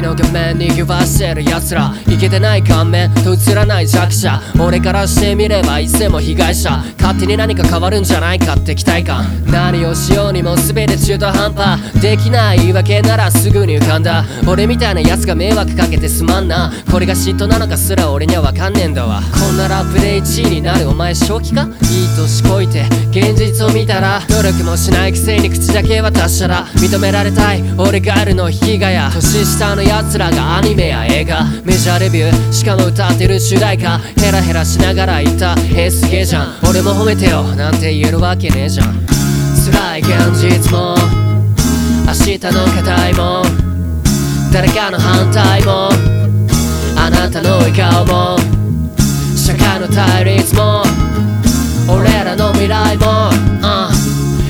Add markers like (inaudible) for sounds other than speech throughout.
の画面にぎわしてる奴らいけてない顔面と映らない弱者俺からしてみればいつでも被害者勝手に何か変わるんじゃないかって期待感 (laughs) 何をしようにも全て中途半端できない言い訳ならすぐに浮かんだ俺みたいな奴が迷惑かけてすまんなこれが嫉妬なのかすら俺にはわかんねえんだわこんなラップで1位になるお前正気か？いい年こいて現実を見たら努力もしないくせに口だけは達者だ認められたい俺があるの引きがや年下の奴らがアニメや映画メジャーレビューしかも歌ってる主題歌ヘラヘラしながら言った「へすげえじゃん俺も褒めてよ」なんて言えるわけねえじゃん。辛い現実も明日の課題も誰かの反対もあなたの笑顔も社会の対立も俺らの未来も、uh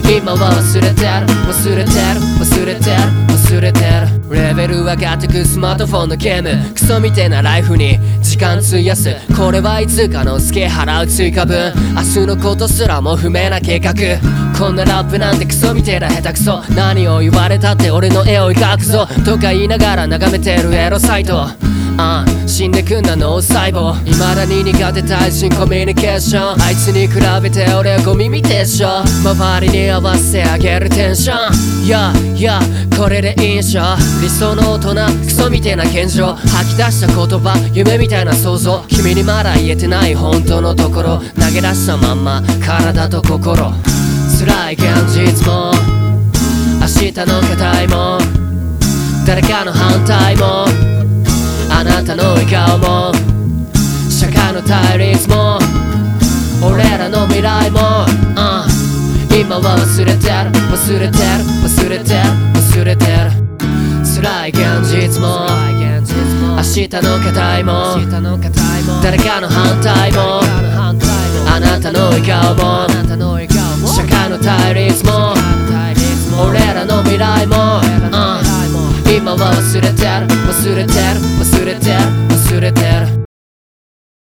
今は忘れてる忘れてる忘れてる忘れてる。レベル上がってくスマートフォンのゲーム。クソみてえなライフに時間費やす。これはいつかの付け払う追加分明日のことすらも不明な計画。こんなラップなんてクソみてえな下手くそ。何を言われたって俺の絵を描くぞ。とか言いながら眺めてるエロサイト。ああ死んでくんだ脳細胞。未だに苦手対人コミュニケーション。あいつに比べて俺はゴミみてえしょ。周りに合わせてあげるテンション。いやいやこれでいいんしょ。理想の大人クソみてえな現状。吐き出した言葉夢みたいな想像。君にまだ言えてない本当のところ。投げ出したまんま体と心。辛い現実も。明日の課題も。誰かの反対も。あなたの笑顔も。社会の対立も。俺らの未来も、uh 今は忘れてる。忘れてる。忘れてる。忘れてる。辛い現実も。明日の課題も。誰かの反対も。あなたの笑顔もの対立も俺らの未来も、今は忘れてる忘れてる忘れてる忘れてる。